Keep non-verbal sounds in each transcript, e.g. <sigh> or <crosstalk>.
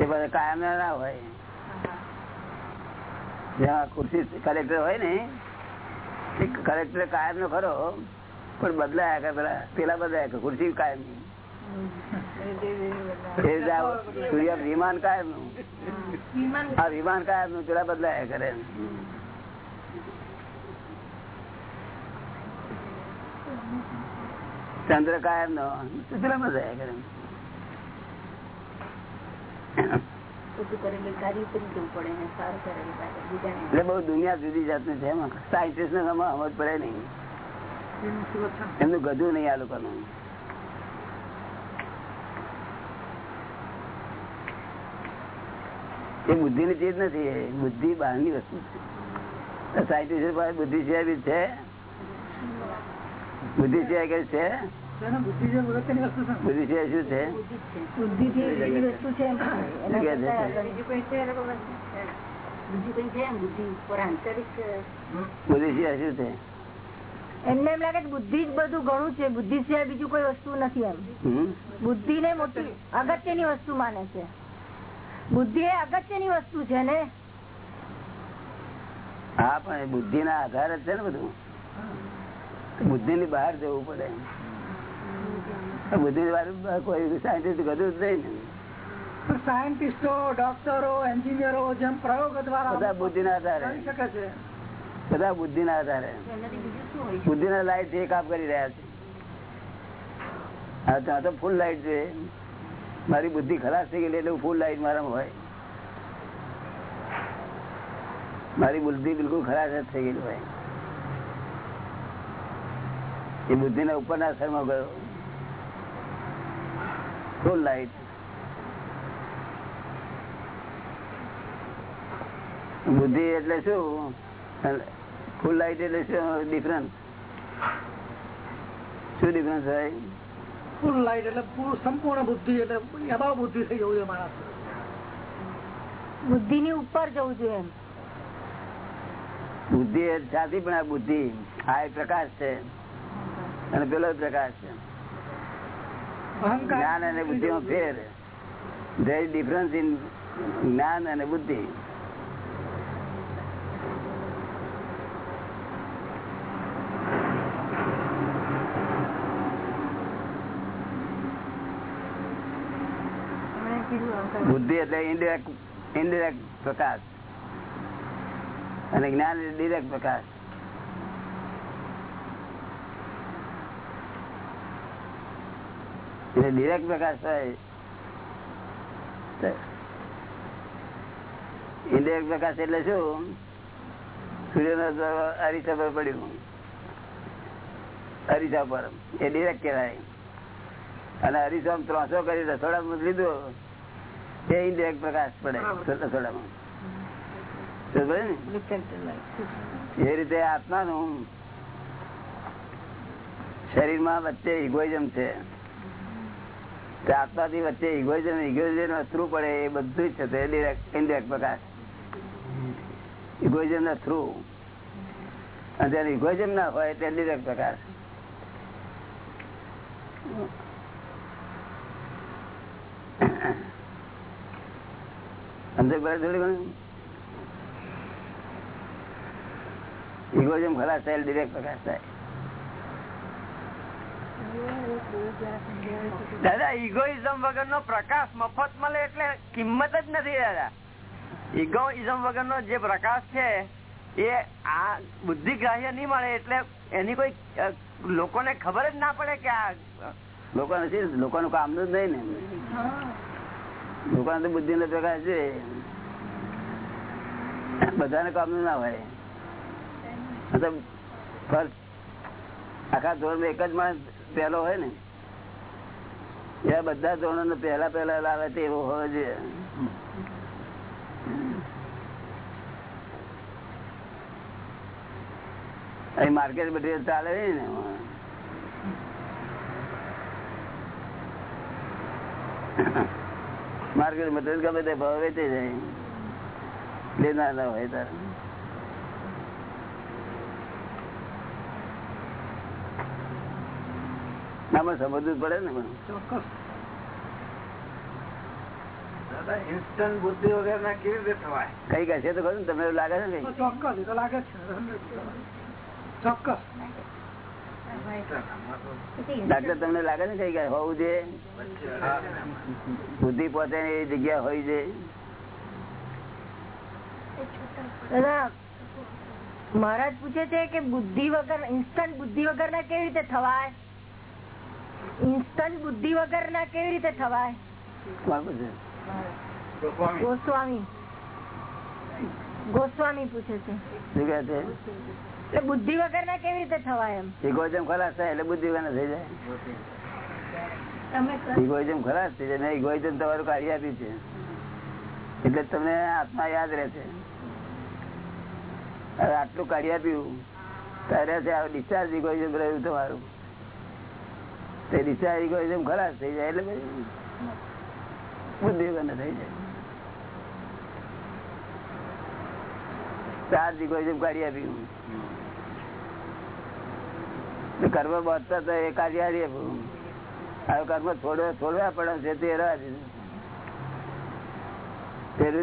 એ બધા કાયમ ના હોય. જ્યાં ખુરશી કલેક્ટર હોય ને કલેક્ટર કાયમ નો ખરો, પણ બદલાયા કરે પેલા પેલા બદલાયા કરે, ખુરશી કાયમ. વિમાન કાયમનું. આ વિમાન કાયમનું પેલા બદલાયા કરે ચંદ્ર કાયમ નો, પેલા બદલાયા કરે એટલે બહુ દુનિયા જુદી જાતની છે એમાં. સાયન્ટિસ્ટ ને સમજ પડે નહીં. એમનું ગધું નહીં આ લોકોનું. એ બુદ્ધિ ની ચીજ નથી એ બુદ્ધિ બહારની વસ્તુ છે. સાયન્ટિસ્ટ પાસે બુદ્ધિ સિવાય બી છે? બુદ્ધિ સિવાય કઈ છે? બુદ્ધિ શું? છે? બુદ્ધિ શું છે? એમને એમ લાગે બુદ્ધિ જ બધું ઘણું છે. બુદ્ધિ સિવાય બીજું કોઈ વસ્તુ નથી એમ. બુદ્ધિ ને મોટી અગત્યની વસ્તુ માને છે. બુદ્ધિ એ અગત્યની વસ્તુ છે ને? હા પણ એ બુદ્ધિ ના આધારે જ છે ને બધું. બુદ્ધિ ની બહાર જવું પડે. બુદ્ધિ ની કોઈ સાયન્ટિસ્ટ ગધું જ નહીં ને. સાયન્ટિસ્ટો ડોક્ટરો એન્જિનિયરો જેમ પ્રયોગ દ્વારા બધા બુદ્ધિ ના આધારે. શકે છે. બધા બુદ્ધિ ના આધારે બુદ્ધિ ના લાઈટ જે કામ કરી રહ્યા છે. ત્યાં તો ફૂલ લાઈટ છે. મારી બુદ્ધિ ખલાસ થઈ ગયેલી એટલે ફૂલ લાઈટ મારામાં હોય. મારી બુદ્ધિ બિલકુલ ખરાબ જ થઈ ગયેલી હોય. એ બુદ્ધિ ના ઉપર ના અસરમાં ગયો. ફૂલ લાઈટ બુદ્ધિ એટલે શું? ફૂલ લાઈટ એટલે શું? ડિફરન્સ શું ડિફરન્સ હોય? ફૂલ લાઈટ એટલે પૂરું સંપૂર્ણ બુદ્ધિ એટલે અભાવ બુદ્ધિ થઈ જવું જોઈએ માણસ. બુદ્ધિ ની ઉપર જવું જોઈએ બુદ્ધિ એ સાચી પણ આ બુદ્ધિ. આ એક પ્રકાશ છે. અને પેલો પ્રકાશ છે. જ્ઞાન અને બુદ્ધિ માં ફેર. ધેર ડિફરન્સ ઇન જ્ઞાન અને બુદ્ધિ. બુદ્ધિ એટલે ઇન્ડિરેક્ટ ઇન્ડિરેક્ટ પ્રકાશ. અને જ્ઞાન એટલે ડિરેક્ટ પ્રકાશ. એટલે ડિરેક્ટ પ્રકાશ થાય. ઇન્ડિરેક્ટ પ્રકાશ એટલે શું? સૂર્ય નો અરીસા પર પડ્યું. અરીસા પર. એ ડિરેક્ટ કહેવાય. અને અરીસા ત્રણસો કરી રસોડા લીધો. એ ઇન્ડિરેક્ટ પ્રકાશ પડે રસોડામાં એ રીતે આત્માનું શરીરમાં વચ્ચે ઇગોઇઝમ છે. તે આત્માથી વચ્ચે ઇગોઇઝમ ઇગોઇઝમ થ્રુ પડે એ બધું જ છે. તે ડિરેક્ટ ઇનડિરેક્ટ પ્રકાશ ઇગોઇઝમ ના થ્રુ અને જ્યારે ઇગોઇઝમ ના હોય, તે ડિરેક્ટ ઘણી ઇગોઇઝમ ખલાસ થાય ડિરેક્ટ પ્રકાશ થાય. દાદા ઇગોઇઝમ વગર નો પ્રકાશ મફત મળે એટલે કિંમત જ નથી દાદા. ઇગોઇઝમ વગર નો જે પ્રકાશ છે, એ આ બુદ્ધિ ગ્રાહ્ય નહીં મળે એટલે એની કોઈ લોકોને ખબર જ ના પડે કે આ લોકો નથી, લોકોનું કામ જ નહીં ને. લોકોને તો બુદ્ધિ નો પ્રકાશ છે. બધાને કામનું ના હોય. મતલબ આખા ધોરણ એક જ માણસ પહેલો હોય ને. એ બધા ધોરણો પહેલા પહેલા લાવે તેવો હોવો જોઈએ અહીં માર્કેટ બધી ચાલે ને? માર્કેટ મટીરિયલ ગમે તે ભાવ વેચી જાય. લેનારા હોય તારે. આમાં સમજવું પડે ને ઇન્સ્ટન્ટ બુદ્ધિ વગર ના કેવી રીતે થવાય? કંઈક હશે તો ખરું તમને લાગે છે ને તો કંઈક? ચોક્કસ એ તો લાગે છે ચોક્કસ. ડાક્ટર તમને લાગે છે કંઈક હોવું જોઈએ? બુદ્ધિ પહોંચે એ જગ્યા હોય છે. મહારાજ પૂછે છે કે બુદ્ધિ વગર ઇન્સ્ટન્ટ બુદ્ધિ વગર ના કેવી રીતે થવાય? ઇન્સ્ટન્ટ બુદ્ધિ વગર ના કેવી રીતે થવાય? ગોસ્વામી. ગોસ્વામી પૂછે છે. શું કહે છે? બુદ્ધિ વગર ના કેવી રીતે થવાય એમ? ઇગોઇઝમ ખલાસ થાય એટલે બુદ્ધિ વગર થઈ જાય. ઇગોઇઝમ ખલાસ થઈ જાય ઇગોઇઝમ તમારું કાઢી આપ્યું છે. એટલે તમને આત્મા યાદ રહેશે આટલું કાઢી આપ્યું ત્યારે ડિસ્ચાર્જ ઇગોઇઝમ રહ્યું તમારું. તે ડિસ્ચાર્જ ઇગોઇઝમ ખલાસ કાઢી આપી કર્મ બાંધતા તો એ કાઢી આવીએ હવે કર્મ છોડવા છોડવા પડે છે તે રહેવા દીધું.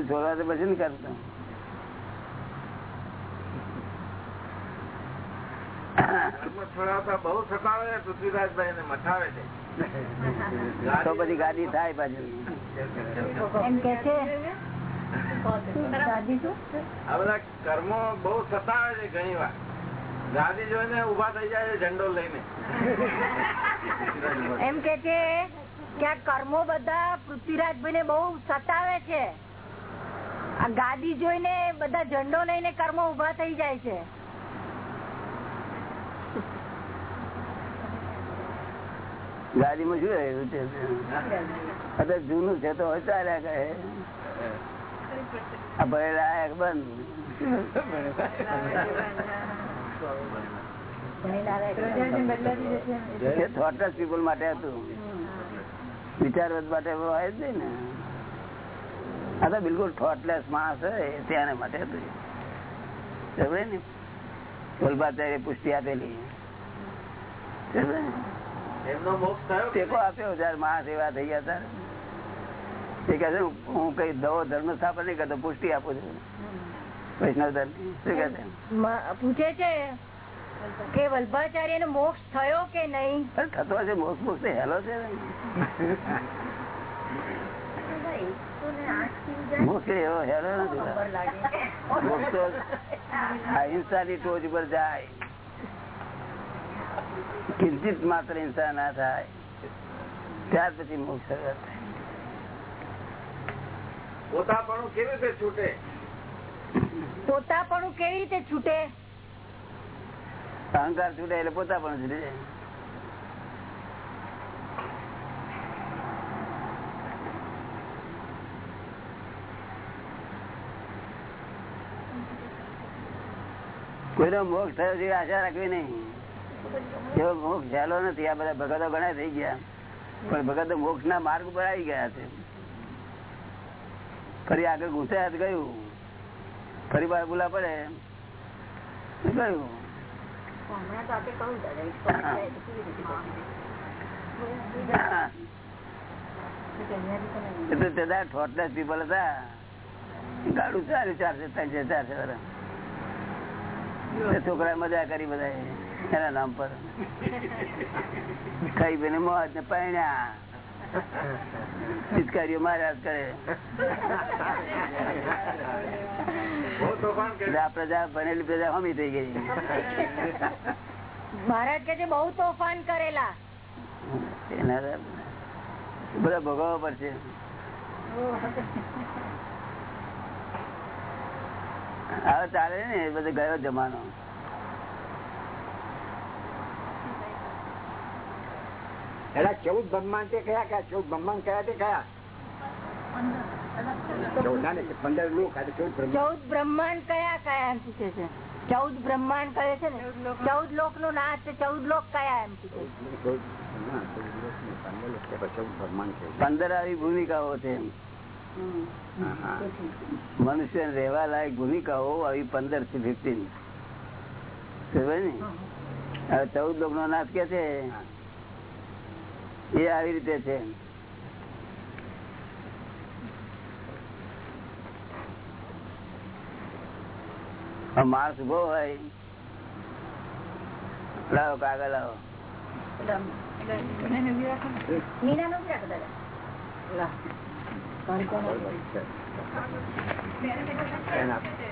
છોડવા તો પછી ને કરતા કર્મ છોડાવતા બહુ સતાવે પૃથ્વીરાજભાઈ ને છે. તો પછી ગાડી થાય પાછી. એમ કે છે? આ બધા કર્મો બહુ સતાવે છે ઘણી વાર. ગાદી જોઈને ઊભા થઈ જાય છે ઝંડો લઈને. એમ કે છે કે આ કર્મો બધા પૃથ્વીરાજભાઈ ને બહુ સતાવે છે. આ ગાદી જોઈને બધા ઝંડો લઈને કર્મો ઊભા થઈ જાય છે. ગાડીમાં શું રહ્યું છે અત્યારે જૂનું છે, તો ચાલ્યા કહે આ બંધ? થોટલેસ પીપલ માટે હતું. વિચારવત માટે હોય જ નહીં ને. આ તો બિલકુલ થોટલેસ માણસ હોય ત્યાંને માટે હતું. સમજે ને વલ્ભાચાર્ય પુષ્ટિ આપેલી? એમનો મોક્ષ થયો કે ટેકો આપ્યો જયારે માણસ થઈ ગયા તારે એ કહે છે હું કઈ દવો ધર્મ સ્થાપન નહીં કરતો પુષ્ટિ આપું છું. વૈષ્ણવ ધર્મ શું કહે છે? પૂછે છે કે વલ્ભાચાર્ય નો મોક્ષ થયો કે નહીં? થતો હશે મોક્ષ મોક્ષ હેલો છે. એવો હેલો નથી. અહિંસા ની ટોચ ઉપર જાય. કિંચિત માત્ર હિંસા ના થાય. ત્યાર પછી મોક્ષ શરૂઆત થાય. પોતાપણું કેવી રીતે છૂટે? પોતાપણું કેવી રીતે છૂટે? અહંકાર છૂટે એટલે પોતાપણું છૂટે. કોઈનો મોક્ષ થયો છે આશા રાખવી નહીં. એવો મોક્ષ ઝાલો નથી આ બધા ભગતો ઘણા થઈ ગયા. પણ ભગતો મોક્ષ ના માર્ગ ઉપર આવી ગયા છે. ફરી આગળ ઘૂસાયા તો ગયું. ફરી વાર બોલા પડે. ગયું? એટલે તેદાર થોટલેસ પીપલ હતા. ગાડું ચાલ્યું ચારસો ત્રણસો ચારસો છોકરા મજા કરી બધા એના નામ પર. કઈ બેને મોજ ને પૈણ્યા પિચકારીઓ માર્યા કરે. પ્રજા બનેલી પ્રજા હમી થઈ ગઈ. મહારાજ કે બહુ તોફાન કરેલા. બધા ભોગવવા પડશે. હવે ચાલે ને બધો ગયો જમાનો. એના ચૌદ બ્રહ્માંડ તે કયા કયા? ચૌદ બ્રહ્માંડ કયા તે કયા? ચૌદ બ્રહ્માંડ. એમ પૂછે છે? ચૌદ બ્રહ્માંડ કહે છે ને? ચૌદ લોકનું નાશ છે ચૌદ લોક કયા એમ પૂછે છે? ચૌદ બ્રહ્માંડ, ચૌદ લોક ને પંદર આવી ભૂમિકાઓ છે હા, હા. મનુષ્ય રહેવા લાયક ભૂમિકાઓ આવી પંદરથી ફિફ્ટીન ને? હવે ચૌદ લોક નો નાથ કે છે? એ આવી રીતે છે. માણસ ઊભો હોય. લાવો કાગળ લાવો. માણસ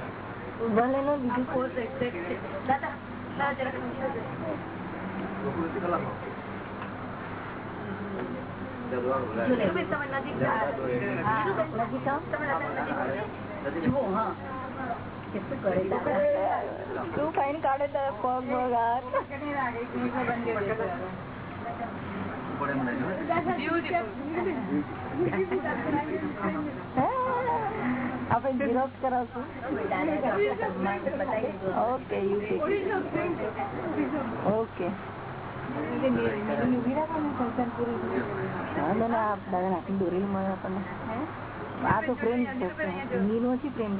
તું કઈ કાઢે તારા પગ હાથ આપણે ઝીરોક્સ કરાવશું ઓકે ઓકે વાંધો ના આપ દાદા નાખી દોરી મળે આપણને આ તો પ્રેમ છે પ્રેમ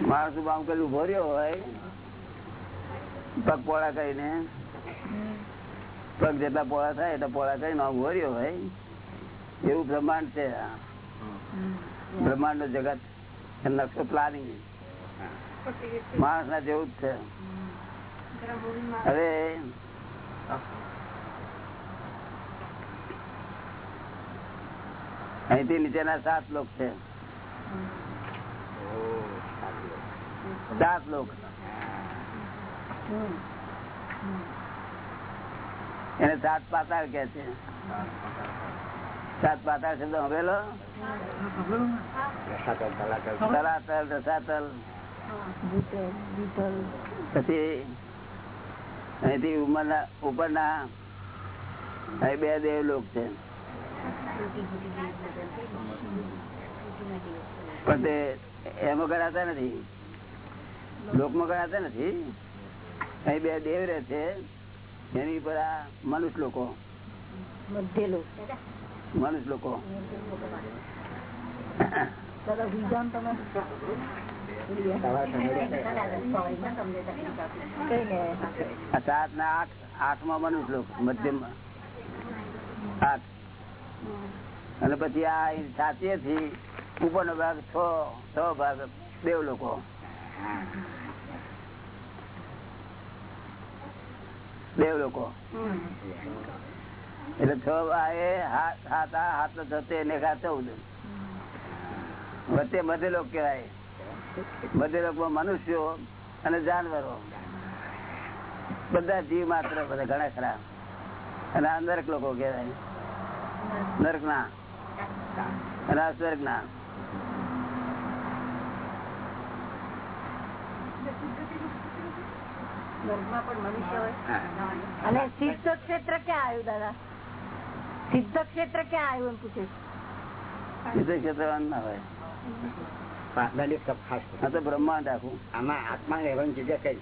માણસ ઊભા પેલું ઊભો હોય, પગ પોળા કરીને. પગ જેટલા પોળા થાય એટલા પોળા કરીને ઊભો રહ્યો હોય. એવું બ્રહ્માંડ છે. બ્રહ્માંડનું જગત. નકશો પ્લાનિંગ. માણસ ના જેવું જ છે. હવે અહીંથી નીચેના સાત લોક છે. સાત લોક. એને સાત પાતાળ કે છે. સાત પાતાળ શબ્દ હવેલો તલાતલ રસાતલ પછી અહીંથી ઉપરના ઉપરના અહીં બે દેવ લોક છે. પણ તે એમાં ગણાતા નથી. લોકમાં ગણાતા નથી. અહીં બે દેવ રહે છે. એની પર આ મનુષ્ય લોકો. મનુષ્ય લોકો. તમે સાત ને આઠ આઠમાં મનુષ્ય શ્લોક મધ્યમ. આઠ. અને પછી આ સાચે થી ઉપરનો ભાગ છ છ ભાગ દેવ લોકો. દેવ લોકો. એટલે છ ભાઈ હાથ હાથ હાથ જતે ને ચૌદ. વચ્ચે મધ્ય લોક કહેવાય. મધ્ય લોકો મનુષ્યો અને જાનવરો. બધા જીવ માત્ર બધા ઘણા ખરા. અને આ નરક લોકો કહેવાય. નરક ના અને આ સ્વર્ગ ના અને સિદ્ધ ક્ષેત્ર ક્યાં આવ્યું દાદા? સિદ્ધ ક્ષેત્ર ક્યાં આવ્યું એમ પૂછે? બીજે ક્ષેત્રવાન ના હોય. આ તો બ્રહ્માંડ આખું. આમાં આત્મા રહેવાની જગ્યા કઈ?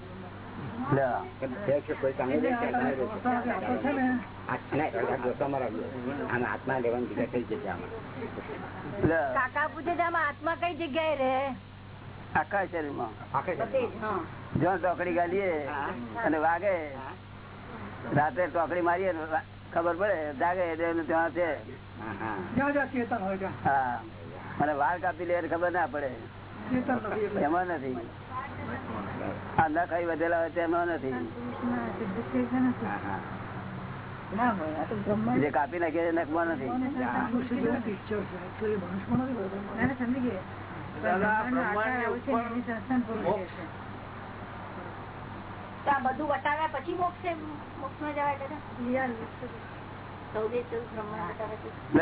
આત્મા લેવાની જગ્યા જગ્યા કાકા પૂછે આત્મા જગ્યાએ રહે? આખા જો ટોકડી ગાલીએ અને વાગે રાતે ટોકડી મારીએ ખબર પડે જાગે એટલે ત્યાં છે. હા. અને વાળ કાપી લે ખબર ના પડે. એમાં નથી. આ ન ખાઈ વધેલા હોય તેમાં નથી. જે કાપી નાખે નખમાં નથી. બધું વટાવ્યા પછી મોક્ષે મોક્ષમાં જવાય દાદા?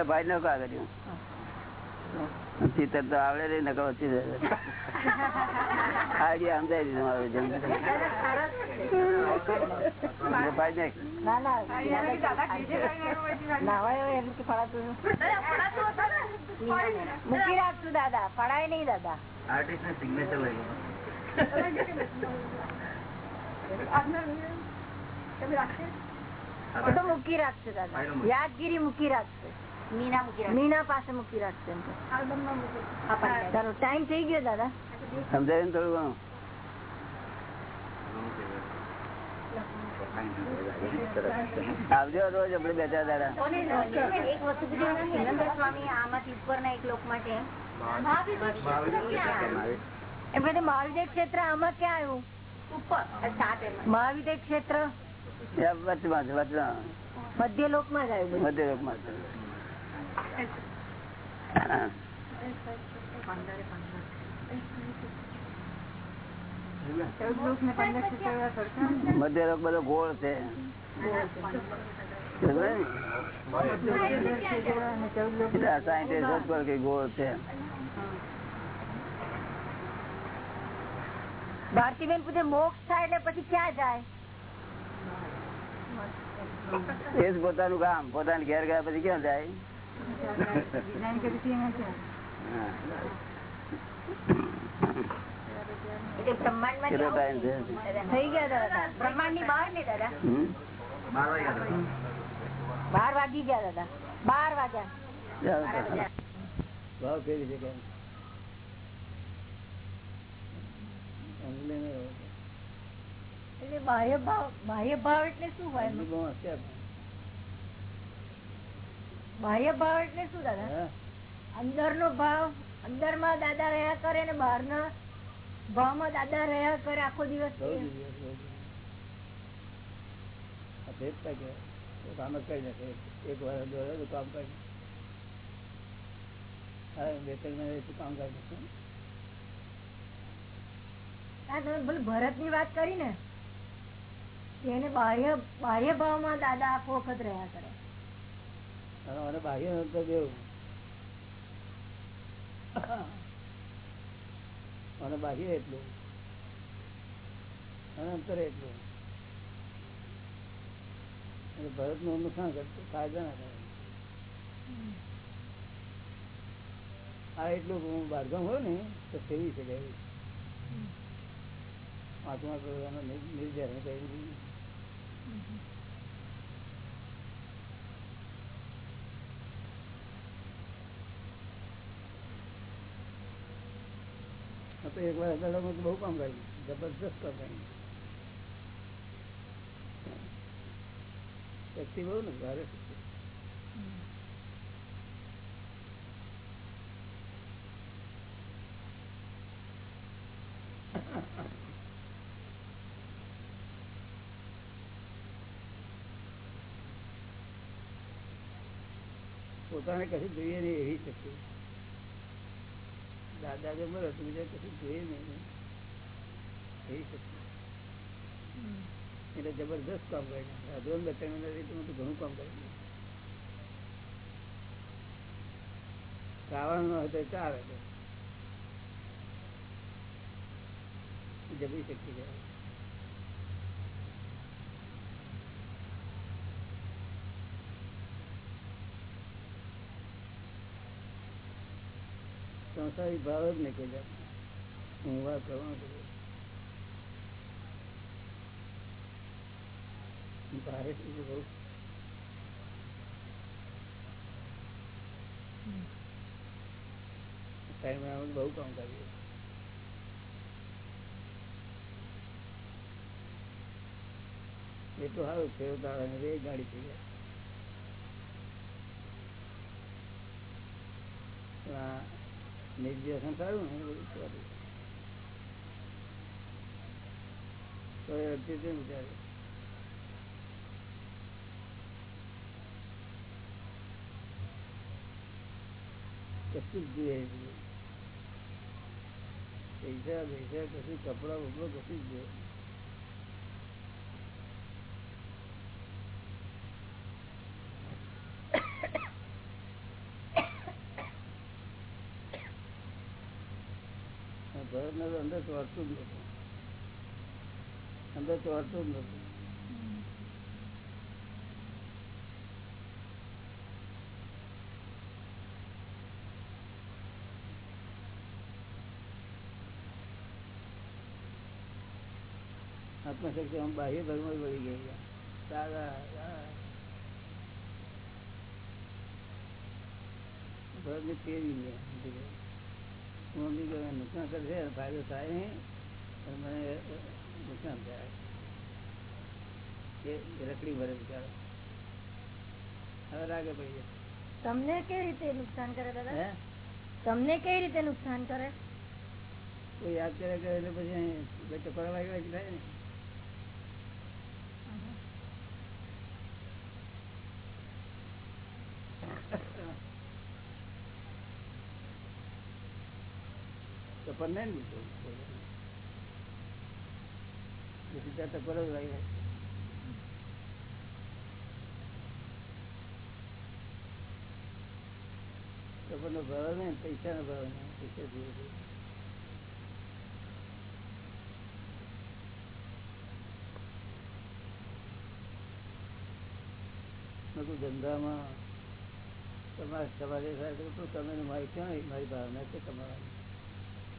ભાઈ નો કા કર્યું ચિત્ર તો આવડે રે ને કહો ચિત્ર આઈડિયા સમજાય દીધું મારું જેમ. મૂકી રાખશું દાદા. ફળાય નહીં દાદા. આર્ટિસ્ટ ને સિગ્નેચર લઈ એ મૂકી રાખશે દાદા. યાદગીરી મૂકી રાખશે. મીના મૂકી મીના પાસે મૂકી રાખશે એમ ટાઈમ થઈ ગયો દાદા. સમજાય ને થોડું આવજો રોજ આપડે બે ચાર દાડા. એક વસ્તુ સ્વામી આમાંથી ઉપરના એક લોક માટે. એમ કે મહાવિદ્ય ક્ષેત્ર આમાં ક્યાં આવ્યું? ઉપર મહાવિદ્ય ક્ષેત્ર મધ્ય લોકમાં જ આવ્યું મધ્ય લોકમાં છે. મધ્ય લોક બધો ગોળ છે. ખબર ને? એટલે આ scientist જ કહે કે ગોળ છે? ભારતીબેન પૂછે મોક્ષ થાય એટલે પછી ક્યાં જાય? એ જ પોતાનું કામ. પોતાની ઘેર ગયા પછી ક્યાં જાય? હા. એટલે બ્રહ્માંડ માં કેટલો ટાઈમ છે થઈ ગયા દાદા બ્રહ્માંડ ની બહાર ને દાદા હમ? બાર વાગ્યા બાર વાગી ગયા દાદા બાર વાગ્યા જાઓ તો. ભાવ કેવી છે કેમ સમજી લઈને રહો. એટલે બાહ્ય ભાવ બાહ્ય ભાવ એટલે શું હોય સમજી બહુ હોશિયાર. બાહ્ય ભાવ એટલે શું દાદા? અંદર નો ભાવ અંદરમાં દાદા રહ્યા કરે ને બહાર ના ભાવમાં દાદા રહ્યા કરે આખો દિવસ કામ જ કરી નાખે. એક વાર દોડે કામ કરી બે ત્રણ મહિના કામ કરી નાખે. ભરતની વાત કરી ને એને બાહ્ય બાહ્ય ભાવમાં દાદા આખો વખત રહ્યા કરે. અને બાહ્ય અંતર દેવું અને બાહ્ય એટલું. અને અંતર એટલું. ભરતનું નુકસાન કરતું, ફાયદા ના થાય. આ એટલું બારગામ હોય ને, તો સેવી છે એવું. આત્મા નિર્જર કહ્યું તો એક વાર અદાલતમાં બહુ કામ કર્યું. જબરદસ્ત કામ કર્યું. શક્તિ બહુ ને, ભારે પોતાને કશું જોઈએ નહીં એવી શક્તિ દાદા જો મળે તો બીજા કશું જોઈએ નહીં એટલે જબરદસ્ત કામ કરી અધોન બચાવી નથી તો ઘણું કામ કરી નાખે ખાવાનું ન હોય તો ચાલે તો. જબરી શક્તિ સંસારી ભાવ જ નીકળી જાય. હું વાત કરવાનું ભારે કામ કર્યું એટલું સારું છે બે ગાડી થઈ જાય. નિર્દેશન સારું ને બધું સારું તો એ અડધી વિચારે કશું જ જોઈએ. પૈસા પૈસા, કશું, કપડા, બપડા, કશું જ જોઈએ તમને અંદર ચોરતું અંદર ચોરતું જ નતું આત્મશક્તિ આમ બાહ્ય ધર્મ વળી ગઈ દાદા ફેરવી લે મમ્મી કે નુકસાન કરશે ફાયદો થાય નહીં મને નુકસાન થાય. એ રખડી ભરે બિચારો. હવે રાગે ભાઈ તમને કેવી રીતે નુકસાન કરે દાદા? તમને કેવી રીતે નુકસાન કરે? કોઈ યાદ કરે કરે એટલે પછી ટકોરા વાગી વાગી થાય ને નહીં બીજું પછી જ વાગી વાગી નો ભાવ નહીં પૈસા નો ભાવ નહીં પૈસા જોઈએ. ધંધામાં તમારે સવારે થાય તો તમે ને મારી ક્યાં મારી ભાવના છે તમારા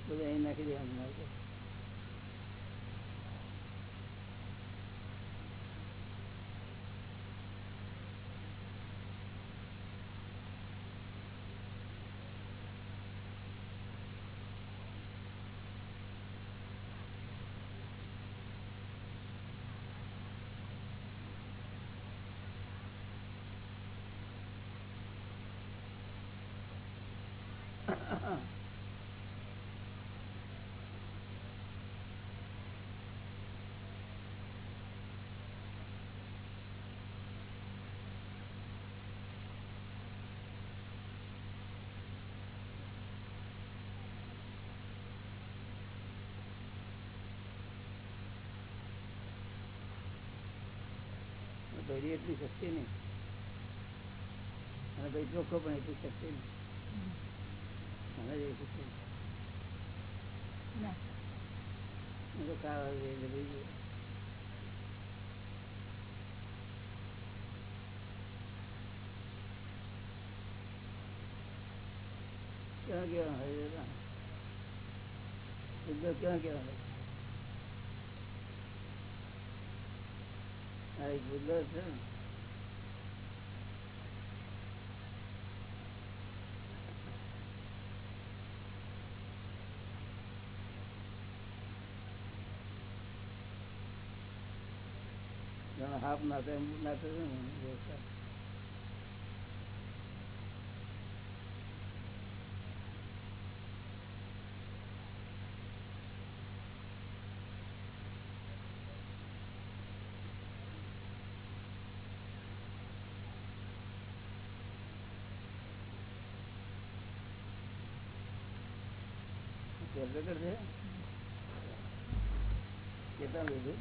બધું અહીં નાખી દેવાનું મારે દોરી એટલી સસ્તી નહીં. અને ભાઈ ચોખ્ખો પણ એટલી સસ્તી નહીં. અને એ સસ્તી ના. તો ખાવા ભાઈ ક્યાં કેવા હોય? શુદ્ધ ક્યાં કેવા હોય? એક બુદ્ધ છે હાફ નાતે નાતે છે ને. વ્યવસ્થા. કેલ્ક્યુલેટર છે કેટલા લીધું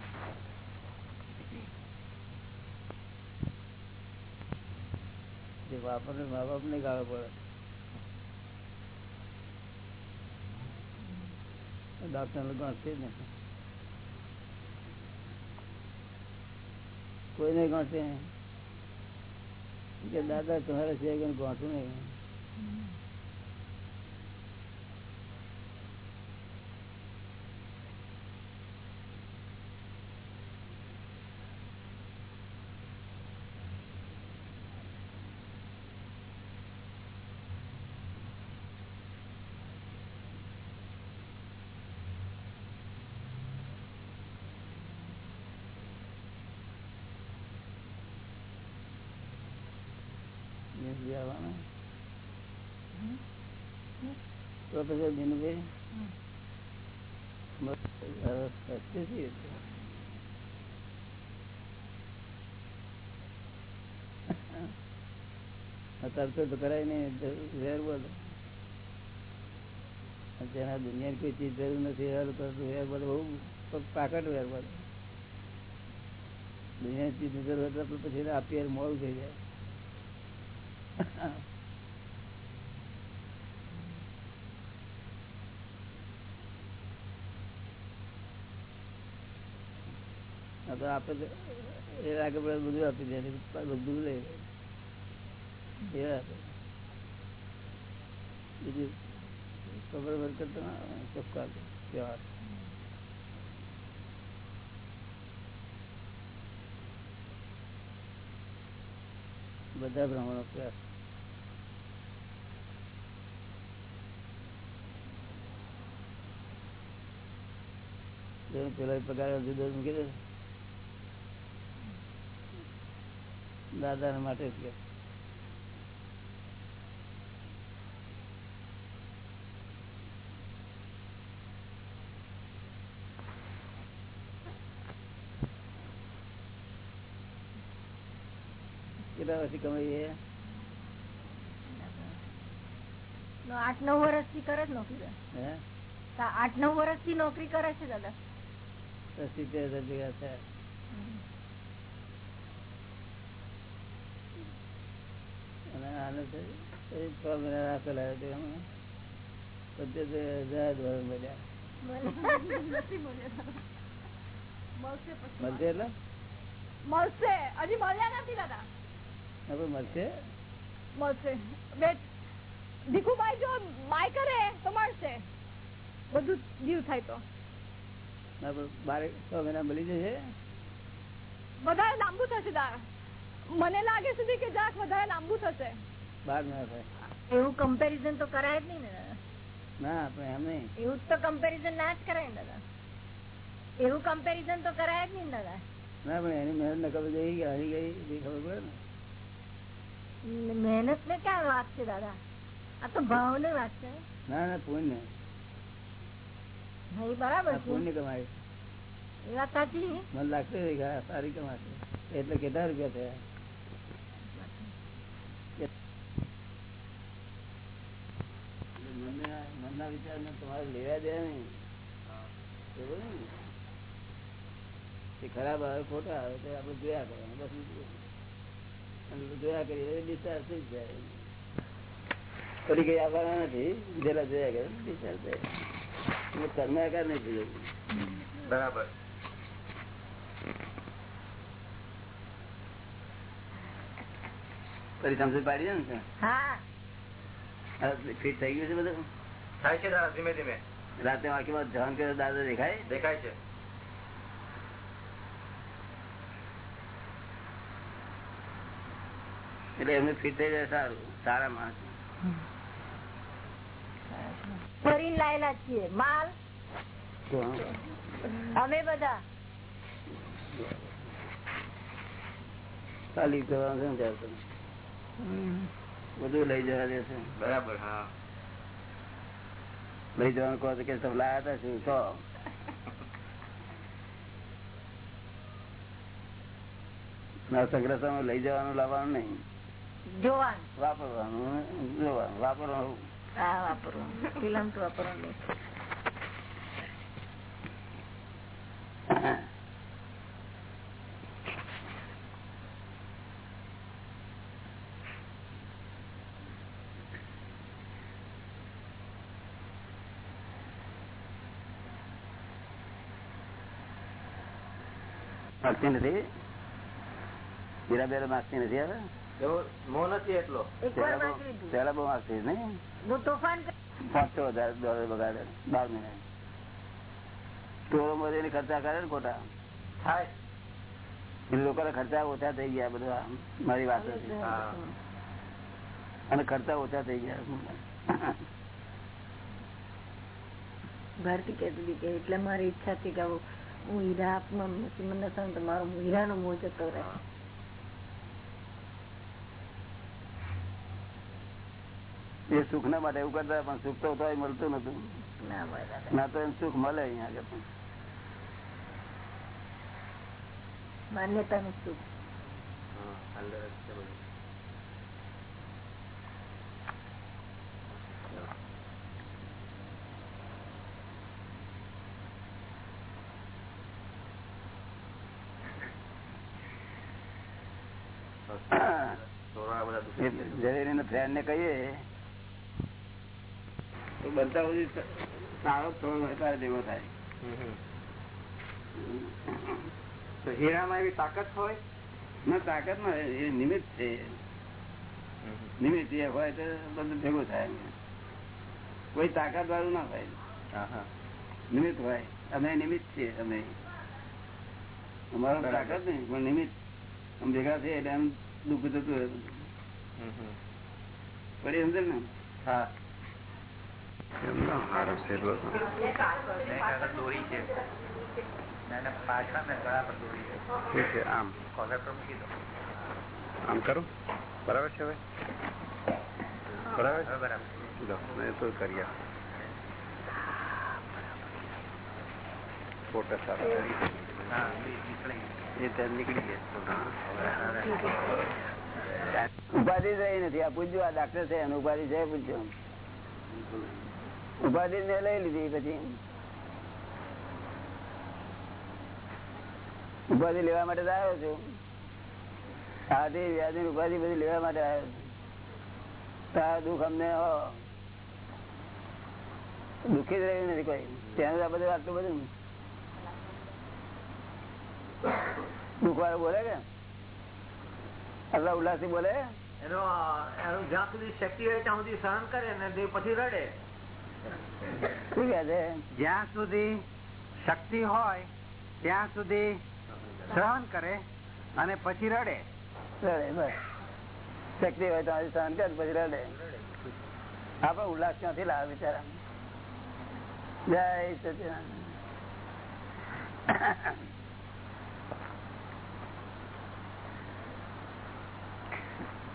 જે વાપરને મા બાપ ને ગાળો પડે ડોક્ટર ને ગણશે જ નહીં કોઈને ગણશે નહીં કે દાદા તમારે છે કે ગણતું નહીં ન્યૂઝ આવવાના પ્રોફેસર દિનુભાઈ તરતો તો કરાય નહીં વેર બોલો જેના દુનિયાની કોઈ ચીજ જરૂર નથી વેર કરતું વેર બોલો બહુ પાકટ વેર બોલો દુનિયાની ચીજની જરૂર પછી આપીએ મોડું થઈ જાય. <laughs> તો આપે એ પડે બધું આપી દે બધું લે. બીજું ખબર વર કરતા ચોખ્ખા વ્યવહાર. બધા બ્રાહ્મણો પ્રયાસ. પેલા પગાર જુદો મૂકી દે. દાદા માટે જ કેટલા વર્ષથી કમાઈએ? આઠ નવ વર્ષથી કરે નોકરી. આઠ નવ વર્ષથી નોકરી કરે છે દાદા. સિત્તેર હજાર ભેગા થયા. એ છ મહિના રાખેલા હતા પંચોતેર હજાર ડોલર મળ્યા. મળશે એટલે? મળશે. હજી મળ્યા નથી દાદા. હવે મળશે? મળશે. ભીખુભાઈ જો બાય કરે તો મળશે. બધું જીવ થાય તો. બારે છ મહિના મળી જશે? વધારે લાંબુ થશે મને લાગે સુધી કે જરાક વધારે લાંબુ થશે. બાર ના થાય. એવું કમ્પેરિઝન તો કરાય જ નહીં ને ના આપણે એમ નહીં. એવું તો કમ્પેરિઝન ના જ કરાય દાદા. એવું કમ્પેરિઝન તો કરાય જ નહીં દાદા. ના પણ એની મહેનત નકલ જઈ ગઈ હારી ગઈ એ ખબર પડે ને. મહેનત ને ક્યાં વાત છે દાદા? આ તો ભાવની વાત છે. ના ના પુણ્ય હા, એ બરાબર પુણ્ય કમાય. એ વાત સાચી? મને લાગતું સારી કમાશે. એટલે કેટલા રૂપિયા થયા? મનના મનના વિચારને તમારે લેવા દે નહીં એ ખરાબ આવે ખોટા આવે તો આપણે જોયા કરવાનું બસ જોયા કરીએ ડિસ્ચાર્જ થઈ જાય. ફરી કઈ આવવાના નથી. જેલા જોયા કરે ડિસ્ચાર્જ થાય. કર્માકાર નહીં થઈ જવું. બરાબર. ફરી સમજ પાડી ને હા. ફિટ થઈ ગયું છે બધું? થાય છે દાદા ધીમે ધીમે. રાતે વાંકીમાં ધ્યાન કર્યો દાદા દેખાય? દેખાય છે. એટલે એમને ફિટ થઈ જાય સારું સારા માણસ. ફરીને લાયેલા છીએ. માલ? અમે બધા. ખાલી કરવાનું છે ને ત્યારે તો. બધું લઈ જવા દે છે. બરાબર હા. લઈ જવાનું કહો તો કે તમે લાયા હતા શું? તો. ના સંગ્રહ લઈ જવાનું લાવવાનું નહીં. જોવાનું. વાપરવાનું જોવાનું વાપરવાનું. હા વાપરવાનું. ફિલ્મ તો વાપરવાનું. માગતી નથી? હીરા બેરા માગતી નથી હવે એવો નથી એટલો. પેલા બહુ- વાંચી લીધું પેલા બહુ માગતી નહીં? પાંચસો હજાર ડોલર બગાડે બાર મહિના. ટોળો મોદી ખર્ચા કરે ને ખોટા. થાય. એ ખર્ચા ઓછા થઈ ગયા બધા મારી વાત અને ખર્ચા ઓછા થઈ ગયા ભારતી કહેતી કે એટલે મારી ઈચ્છા થી કે હું- હીરા હાથમાં મૂકી મને સમજ મારો હીરાનો મોહ જતો રહે. એ સુખ ના માટે એવું કરતા પણ સુખ તો તોય મળતું નતું. ના ના તો એમ સુખ મળે અહીંયા આગળ પણ. માન્યતાનું સુખ. અંદર જ છે બધું. છોકરા બધા દુઃખી એ જયારે એના ફ્રેન્ડ ને કહીએ તો બનતા સુધી સારો થોડો વેપાર જેવો થાય. તો હીરામાં એવી તાકાત હોય? ના તાકાત ના એ નિમિત્ત છે. નિમિત્ત એ હોય તો બધું ભેગું થાય. કોઈ તાકાત વાળું ના થાય નિમિત્ત હોય. અમે નિમિત્ત છીએ અમે. અમારો. તાકાત નહીં પણ નિમિત્ત. ભેગા થઈએ એટલે આમ દુઃખ થતું હોય. હમ હમ. પડી સમજે ને હા એમનો હારો છે એટલો તો. દોરી છે પાછળ ને ગળા પર દોરી છે ઠીક છે આમ કોલર પર મૂકી દો આમ કરું બરાબર છે હવે બરાબર હવે બરાબર લો, મેં તો કરીએ ફોટો સારા હા નીકળી એ ત્યાં નીકળી ગયા ગયા ઉપાધિ રહી નથી. આ પૂછ્યું આ ડાક્ટર છે, એનું ઉપાધિ છે પૂછ્યું ઉપાધિ ને લઈ લીધી પછી. ઉપાધિ લેવા માટે આવ્યો છું. આથી વ્યાધિ ઉપાધિ બધી લેવા માટે આવ્યો તારા દુઃખ અમને દુઃખી જ રહ્યું નથી કોઈ. ત્યાં બધું આટલું બધું. દુઃખ વાળું બોલે કે? આટલા ઉલ્લાસથી બોલે? એનો એનું જ્યાં સુધી શક્તિ હોય ત્યાં સુધી સહન કરે ને તે પછી રડે. શું કે જ્યાં સુધી શક્તિ હોય ત્યાં સુધી સહન કરે અને પછી રડે. રડે બસ. શક્તિ હોય ત્યાં સહન કરે પછી રડે. આપડે ઉલ્લાસ ક્યાંથી લાવે બિચારા જય સચિદાનંદ.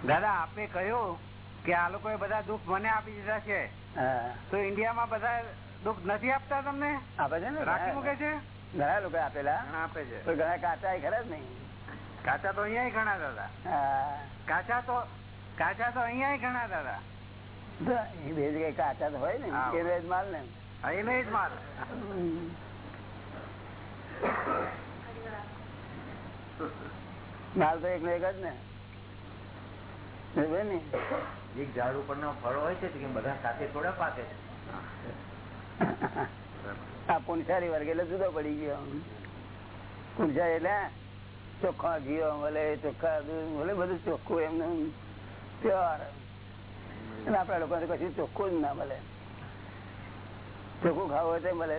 દાદા આપે કહ્યું કે આ લોકો બધા દુઃખ મને આપી દીધા છે. તો ઇન્ડિયામાં બધા દુઃખ નથી આપતા તમને? આપે છે ને રાખી મૂકે છે? ઘણા લોકો આપેલા. આપે છે. ઘણા કાચા એ ખરા જ નહીં. કાચા તો અહીંયા ઘણા દાદા. કાચા તો કાચા તો અહીંયા ઘણા દાદા. બે જગ્યાએ કાચા તો હોય ને. એનો જ માલ ને. એનો જ માલ. માલ તો એક નો એક જ ને. એક ઝાડ ઉપર નો ફળ હોય છે કે બધા સાથે થોડા પાકે છે? આ પુનસારી વર્ગ એટલે જુદો પડી ગયો. પુનસારી એટલે ચોખ્ખા ઘીઓ ભલે ચોખ્ખા મળે બધું ચોખ્ખું એમને પ્યોર. અને આપડા લોકો કશું ચોખ્ખું જ ના મળે. ચોખ્ખું ખાવું હોય તો મળે.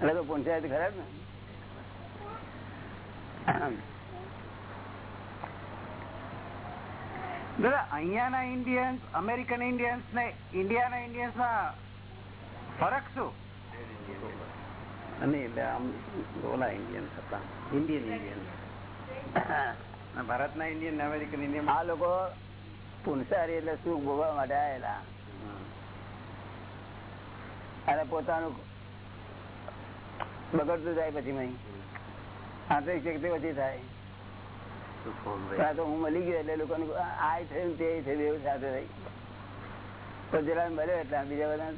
એટલે તો પુનસારી ખરાબ ને? દાદા અહીંયાના ઇન્ડિયન્સ અમેરિકન ઇન્ડિયન્સ ને ઇન્ડિયાના ઇન્ડિયન્સમાં ફરક શું? અને એટલે આમ ઓલા ઇન્ડિયન હતા. ઇન્ડિયન ઇન્ડિયન ભારતના ઇન્ડિયન અમેરિકન ઇન્ડિયન આ લોકો પુનસારી એટલે સુખ ભોગવા માટે આવેલા અને પોતાનું બગડતું જાય પછી મય આંતરિક શક્તિ ઓછી થાય. તો હું મળી ગયો એટલે લોકોને આ થયું તે થયું એવું સાથે થઈ તો જરા મળ્યો એટલે બીજા બધા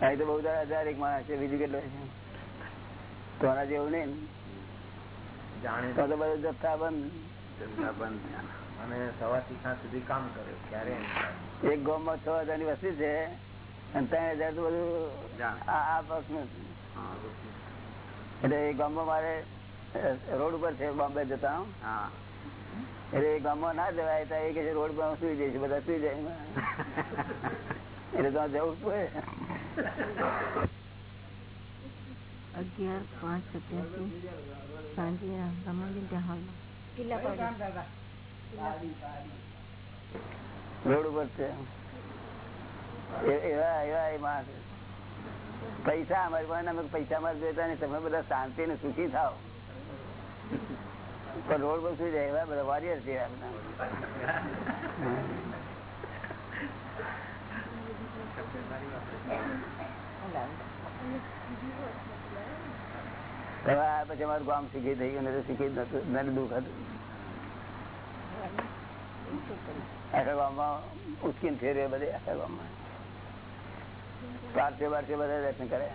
અહીં તો બહુ હજાર એક માણસ છે બીજું કેટલો છે તમારા જેવું નહીં જાણે તો તો બધું જથ્થા બંધ. અને સવારથી સાંજ સુધી કામ કરે ક્યારે? એક ગામમાં છ હજારની વસ્તી છે. એટલે ગામમાં મારે રોડ ઉપર છે બોમ્બે જતા એટલે ગામમાં ના જવાય તો એ કે રોડ પર સુઈ જઈશ બધા સુઈ જાય એટલે ત્યાં જવું પડે. અગિયાર પાંચ સત્યાસી સાંજે રોડ ઉપર છે. એવા એવા એ પૈસા અમારી પાસે અમે પૈસા માં જોતા નહીં. તમે બધા શાંતિ ને સુખી થાવ પણ રોડ પર સુઈ જાય, એવા બધા વોરિયર છે. પછી અમારું ગામ શીખી થઈ ગયું શીખી જ નતું મને દુઃખ હતું. આખા ગામમાં ઉચકીને ફેરવે બધે, આખા ગામમાં. બારસે પાર્થિવ બધા દર્શન કરે.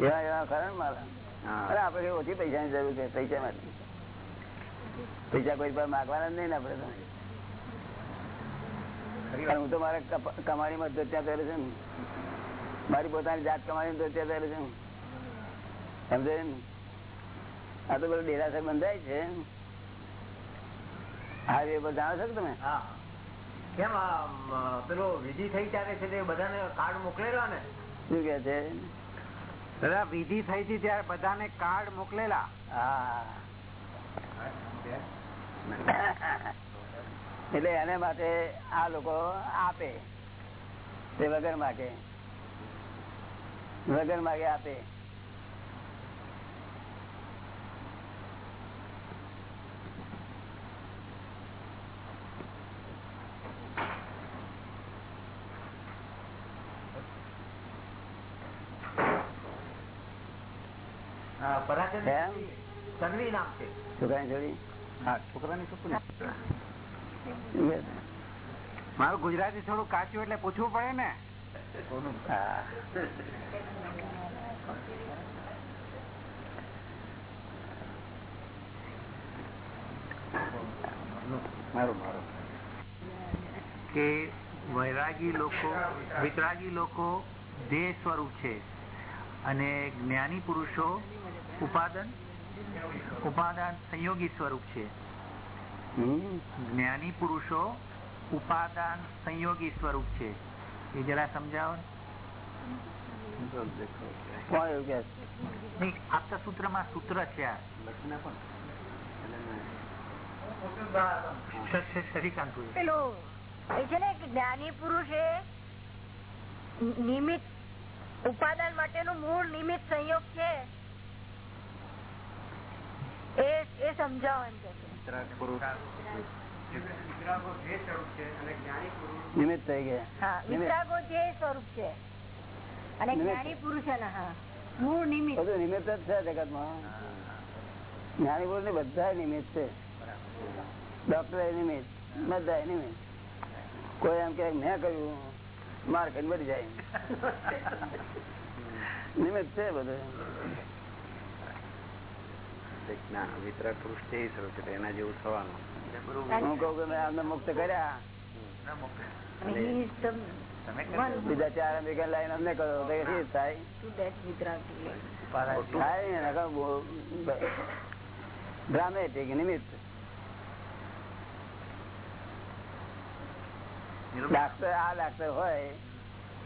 એવા એવા ખરા ને મારા. અરે આપડે ઓછી પૈસાની જરૂર છે પૈસા માંથી પૈસા કોઈ પણ માગવાના જ નહીં ને આપડે તો. હું તો મારે કમાણી માં ધોત્યા કરે છે મારી પોતાની જાત કમાણી માં ધોત્યા પહેરું છું સમજે ને? આ તો બધું ડેરાસર બંધાય છે. હાઈવે પર જાણો છો તમે? કેમ પેલો વિધિ થઈ ત્યારે છે તે બધાને કાર્ડ મોકલેલા ને? શું કે છે? દાદા વિધિ થઈ હતી ત્યારે બધાને કાર્ડ મોકલેલા. હા. એટલે એને માટે આ લોકો આપે. તે વગર માગે વગર માગે આપે. તન્વી નામ છે. છોકરાની જોડી? હા છોકરાની શું મારું ગુજરાતી થોડું કાચું એટલે પૂછવું પડે ને. મારું. કે વૈરાગી લોકો વિતરાગી લોકો દેહ સ્વરૂપ છે અને જ્ઞાની પુરુષો ઉપાદન? ઉપાદાન સંયોગી સ્વરૂપ છે. જ્ઞાની પુરુષો ઉપાદાન સંયોગી સ્વરૂપ છે. એ જરા સમજાવો આપતા સૂત્ર છે જ્ઞાની પુરુષ નિમિત્ત ઉપાદાન માટેનું મૂળ નિમિત્ત સંયોગ છે. એ એ સમજાવો એમ કે નિમિત્ત થઈ ગયા. વિતરાગો જે સ્વરૂપ છે. અને જ્ઞાની પુરુષ મૂળ નિમિત્ત. બધું નિમિત્ત જ છે જગતમાં જ્ઞાની પુરુષ ને બધા નિમિત્ત છે. ડોક્ટર એ નિમિત્ત બધા નિમિત્ત. કોઈ એમ કે મેં કહ્યું માર્ક ખાઈને જાય. <laughs> નિમિત્ત છે બધું. ના વિતરાગ પુરુષ તે સ્વરૂપ છે એના જેવું થવાનું. હું કહું કે મેં આમને મુક્ત કર્યા. અને he is the one બીજા ચાર અમેરિકન લાઈન અમને કરો તો એ શી થાય? to that વિતરાગ થાય ને નકર બહુ ડ્રામેટિક નિમિત્ત. ડાક્ટર આ ડાક્ટર હોય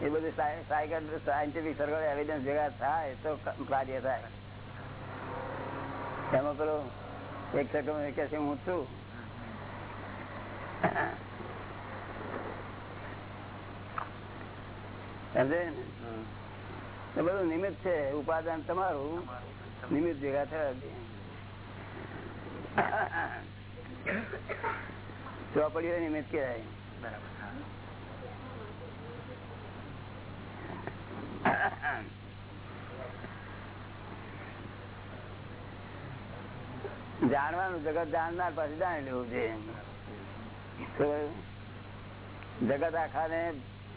એ બધું સાયન્ટિફિક સર્કલ એવિડન્સ ભેગા થાય તો કાર્ય થાય. એમાં પેલો એક સેકન્ડ કે છે હું છું. બધું નિમિત્ત છે, ઉપાદાન તમારું. નિમિત્ત ભેગા થયા નિમિત્ત કહેવાય. જાણવાનું જગત જાણનાર પછી જાણી લેવું છે. જગત આખા ને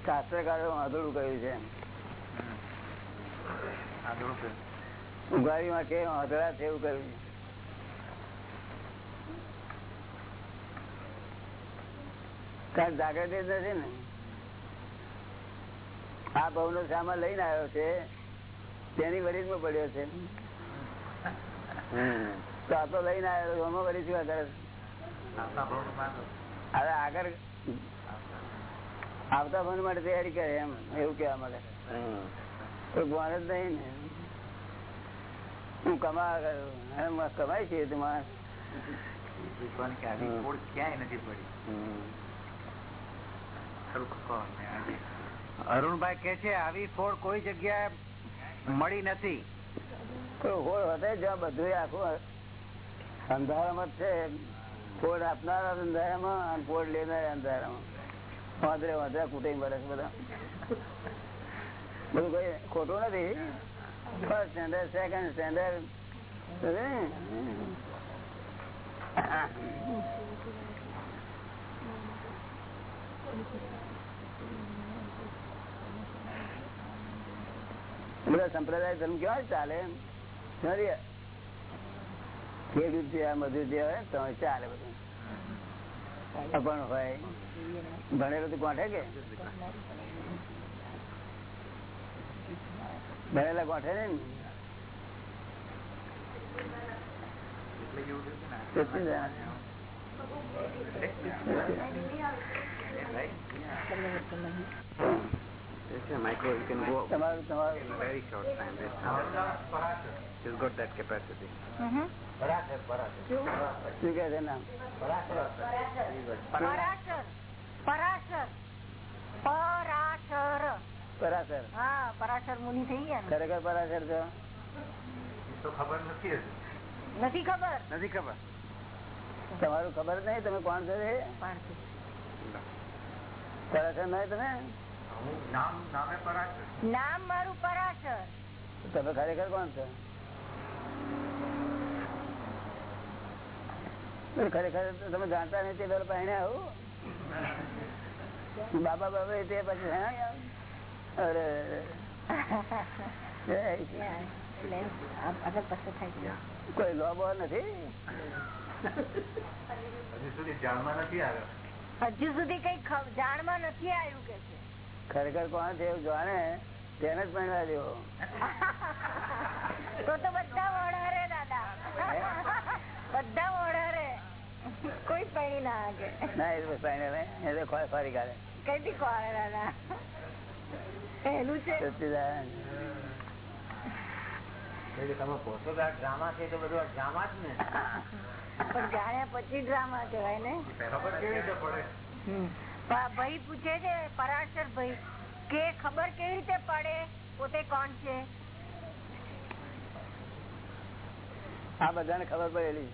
શાસ્ત્રકારો અધૂરું કહ્યું છે. ઉઘાડીમાં કે અધરા છે એવું કહ્યું. કારણ જાગૃતિ નથી ને. આ ભવ નો સામાન લઈને આવ્યો છે. તેની વરીજમાં પડ્યો છે. તો આ લઈને આવ્યો એમાં વરીજ શું કરે હવે આગળ આવતા ફોન માટે તૈયારી કરે એમ એવું કેવા મળે કોઈ ભણ જ નહીં ને. હું કમા કમાય છે અરુણભાઈ કે છે આવી ફોડ કોઈ જગ્યાએ મળી નથી. કોઈ હોળ વધે જ્યાં બધું આખું અંધારામાં છે. ફોડ આપનારા અંધારામાં અને ફોડ લેનારા અંધારામાં. વાંધરે વાંધરા કુટુંબ બરસ બધા. બધું કઈ ખોટું નથી. ફર્સ્ટ સ્ટેન્ડર્ડ સેકન્ડ સ્ટેન્ડર્ડ બધા સંપ્રદાય ધર્મ કેવા ચાલે. ખેડૂત જે મજૂર જે હોય તો ચાલે બધું. અભણ હોય. ભણેલું તો કોઠે કે? ભણેલા કોઠે ને? જણા? Micro, you can go તમારું in તમારું a very short time. This time. He's got that capacity. Parashar Parashar શું કે છે નામ પરાશર પરાશર પરાશર પરાશર પરાશર હા પરાશર મુનિ થઈ ગયા ને ખરેખર પરાશર છો તો ખબર નથી હજુ. નથી ખબર નથી ખબર તમારું ખબર જ નહીં તમે કોણ છો એ? પરાશર નહીં તમે હું નામ મારું પરાશર. તમે ખરેખર કોણ છો? ખરેખર તમે જાણતા નથી તે પેલા પહેણે આવું? બાબા બાબા તે પછી અરે <laughs> કોઈ લોબો નથી? હજુ સુધી જાણમાં નથી આવ્યો. હજુ સુધી કઈ જાણમાં નથી આવ્યું કે છે. ખરેખર કોણ છે એવું જાણે તેને જ પહેલા દેવો તો તો બધા ઓઢારે દાદા. બધા ઓઢારે કોઈ પૈણી ના આગે ના એ તો પહેણે લે એ તો ખોરી ખોરી કાઢે. કઈ થી કોળે દાદા. પહેલું છે. તમે આ ડ્રામા છે તો બધું આ ડ્રામા જ ને? પણ જાણ્યા પછી ડ્રામા કહેવાય ને. ખબર કેવી રીતે પડે? પા- ભાઈ પૂછે છે પરાશર ભાઈ કે ખબર કેવી રીતે પડે? પોતે કોણ છે? આ બધાને ખબર પડેલી.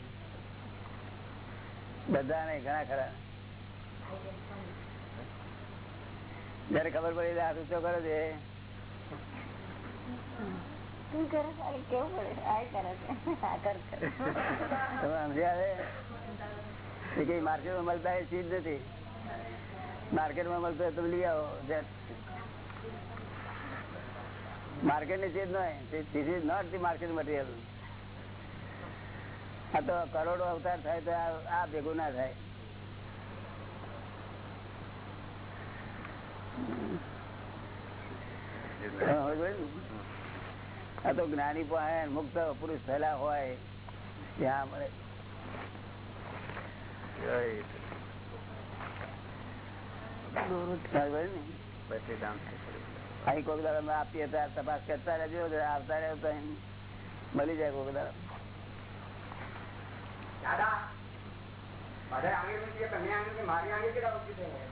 બધાને ઘણા ખરા. જયારે ખબર પડી આ હાથ કરો છે. શું કરે અરે કેવું પડે આ કરે છે? આ કર. <laughs> તમે સમજ્યા માર્કેટમાં મળતા એ ચીજ નથી. માર્કેટમાં મળતો હોય તો લઈ આવો. માર્કેટની ચીજ નહીં this is not the market material આ તો કરોડો અવતાર થાય તો આ- ભેગું ના થાય. તમે? આ તો જ્ઞાની પણ મુક્ત પુરુષ થયેલા હોય. ત્યાં મળે? અહીં કોક દાડો અમે આપીએ ત્યારે તપાસ કરતા રહેજો આવતા રહેતા મળી જાય કોક દાડો. મારી આંગળી કેટલા ઊંચી થઈ ગઈ?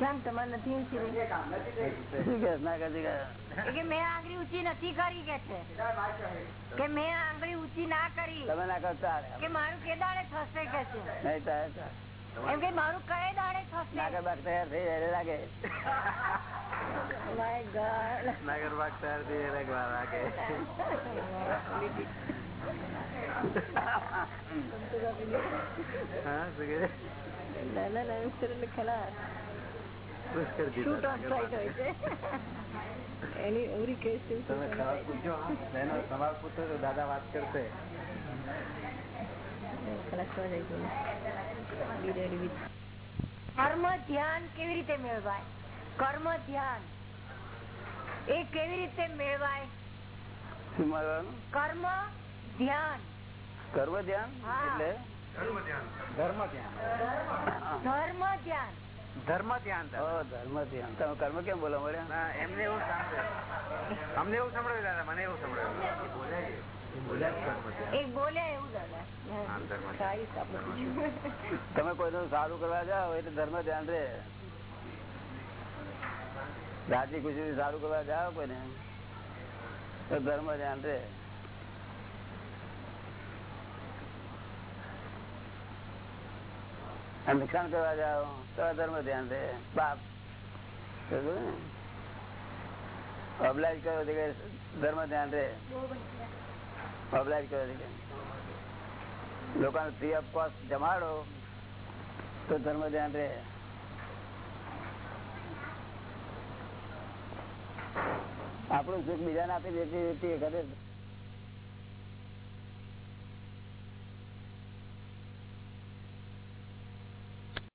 કેમ તમારે નથી કામ નથી થઈ. શું કે ના કરતી કે મેં આંગળી ઊંચી નથી કરી કે છે. કેટલા માર છે? કે મેં આંગળી ઊંચી ના કરી. તમે કરતા કે મારું કે દાડે થશે કે છે. એમ કે મારું કઈ દાડે થશે? નાગર બાગ તૈયાર થઈ જાય લાગે તૈયાર થઈ લાગે. હા શું કહે? ના, ના, ના, મિસ્ટર હોય છે. એની એવરી કેસ તમે સવાલ પૂછો એનો સવાલ પૂછો તો દાદા વાત કરશે. ખલાસ થવા જાય છે. Be ready with- કર્મ ધ્યાન કેવી રીતે મેળવાય? કર્મ ધ્યાન. એ કેવી રીતે મેળવાય? શું મારવાનું? કર્મ ધ્યાન. કરવો ધ્યાન? હા. એટલે? ધર્મ ધ્યાન. ધર્મ ધ્યાન. ધર્મ ધ્યાન. ધર્મ ધ્યાન ઓ, ધર્મ ધ્યાન. તમે કર્મ કેમ બોલો મળ્યા ના એમને એવું સાંભળ્યું. અમને એવું સંભળાવ્યું દાદા? મને એવું સંભળાવ્યું બોલ્યા તમે કોઈનું સારું કરવા જાઓ એટલે ધર્મ ધ્યાન રે. રાજી ખુશી સારું કરવા જાઓ કોઈને, તો ધર્મ ધ્યાન રે. નુકસાન કરવા જાઓ, તો ધર્મ ધ્યાન રે. બાપ. અબલાજ કરો ધર્મ ધ્યાન રે. અબલાજ કર્યો છે. કે લોકોને ફ્રી ઓફ કોસ્ટ જમાડો, તો ધર્મ ધ્યાન રહે. આપણું સુખ બીજાને આપી દેતી વખતે